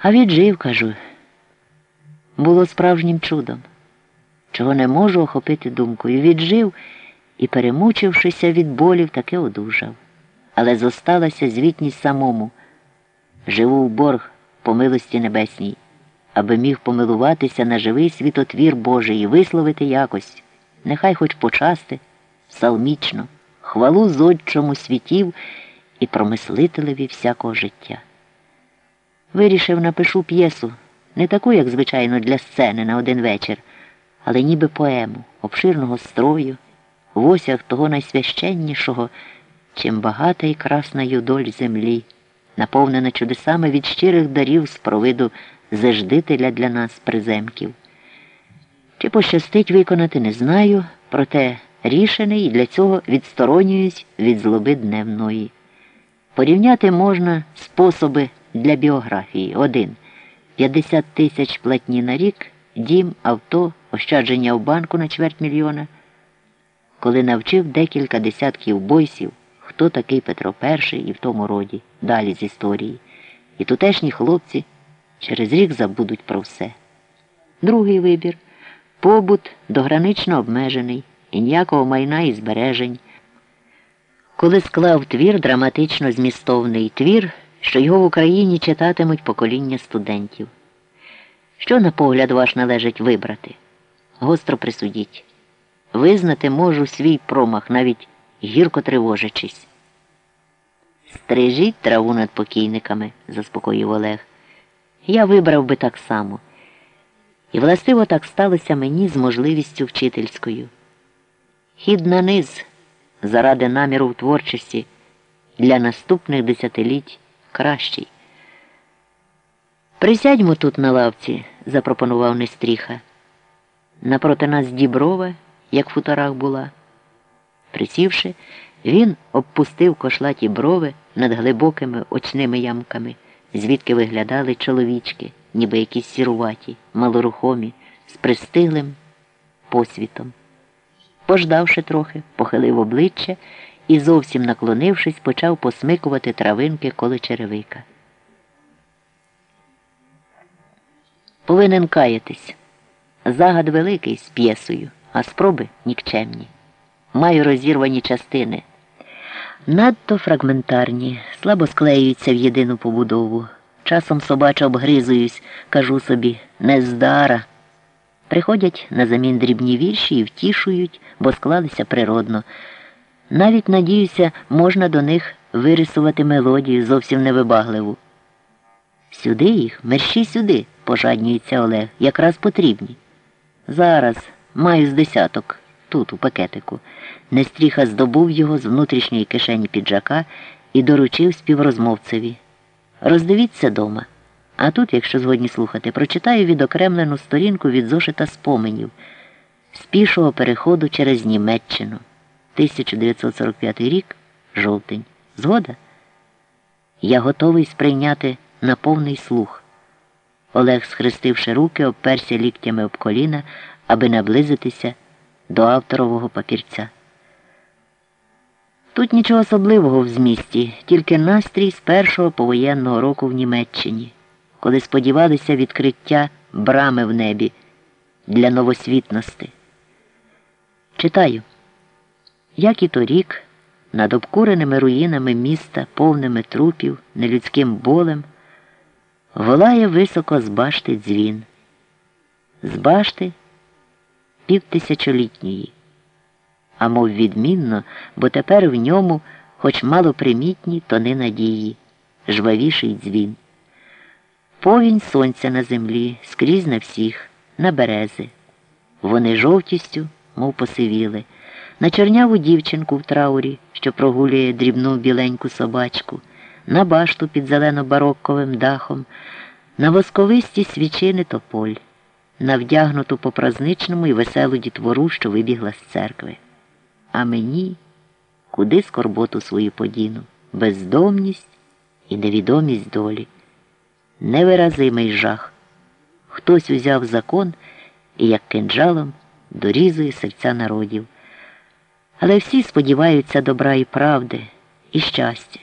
А віджив, кажу, було справжнім чудом, чого не можу охопити думкою. Віджив і, перемучившися від болів, таки одужав. Але зосталася звітність самому. Живу в борг по милості небесній, аби міг помилуватися на живий світотвір Божий і висловити якось, нехай хоч почасти, псалмічно, хвалу зодчому світів і промислителеві всякого життя. Вирішив, напишу п'єсу, не таку, як звичайно, для сцени на один вечір, але ніби поему, обширного строю, в осях того найсвященнішого, чим багата і красна юдоль землі, наповнена чудесами від щирих дарів з провиду заждителя для нас приземків. Чи пощастить виконати, не знаю, проте рішений і для цього відсторонююсь від злоби дневної. Порівняти можна способи для біографії. Один 50 тисяч платні на рік, дім, авто, ощадження в банку на чверть мільйона. Коли навчив декілька десятків бойсів, хто такий Петро І і в тому роді, далі з історії. І тутешні хлопці через рік забудуть про все. Другий вибір побут догранично обмежений і ніякого майна і збережень. Коли склав твір драматично змістовний твір, що його в Україні читатимуть покоління студентів. Що, на погляд ваш належить вибрати? Гостро присудіть. Визнати можу свій промах, навіть гірко тривожачись. Стрижіть траву над покійниками, заспокоїв Олег. Я вибрав би так само. І властиво так сталося мені з можливістю вчительською. Хід на низ заради наміру в творчості для наступних десятиліть кращий. Присядьмо тут на лавці, запропонував Нестріха. Напроти нас діброва, як в хуторах була. Присівши, він обпустив кошлаті брови над глибокими очними ямками, звідки виглядали чоловічки, ніби якісь сіруваті, малорухомі, з пристиглим посвітом. Пождавши трохи, похилив обличчя і, зовсім наклонившись, почав посмикувати травинки коло черевика. Повинен каятись. Загад великий з п'єсою, а спроби нікчемні. Маю розірвані частини. Надто фрагментарні, слабо склеюються в єдину побудову. Часом собача обгризуюсь, кажу собі, нездара. Приходять на замін дрібні вірші і втішують, бо склалися природно. Навіть, надіюся, можна до них вирисувати мелодію зовсім невибагливу. Сюди їх, мерщі сюди, пожаднюється Олег, якраз потрібні. Зараз маю з десяток, тут, у пакетику. Нестріха здобув його з внутрішньої кишені піджака і доручив співрозмовцеві. Роздивіться дома. А тут, якщо згодні слухати, прочитаю відокремлену сторінку від зошита споменів з пішого переходу через Німеччину. 1945 рік, жовтень. Згода? Я готовий сприйняти на повний слух. Олег, схрестивши руки, обперся ліктями об коліна, аби наблизитися до авторового папірця. Тут нічого особливого в змісті, тільки настрій з першого повоєнного року в Німеччині, коли сподівалися відкриття брами в небі для новосвітності. Читаю, як і торік, над обкуреними руїнами міста, повними трупів, нелюдським болем, волає високо з башти дзвін, з башти півтисячолітньої а мов відмінно, бо тепер в ньому, хоч малопримітні, тони надії, жвавіший дзвін. Повінь сонця на землі, скрізь на всіх, на берези. Вони жовтістю, мов посивіли, на чорняву дівчинку в траурі, що прогулює дрібну біленьку собачку, на башту під зелено-барокковим дахом, на восковисті свічини тополь, на вдягнуту по празничному і веселу дітвору, що вибігла з церкви. А мені куди скорботу свою подіну, бездомність і невідомість долі, невиразимий жах. Хтось узяв закон і, як кинджалом, дорізує серця народів. Але всі сподіваються добра і правди, і щастя.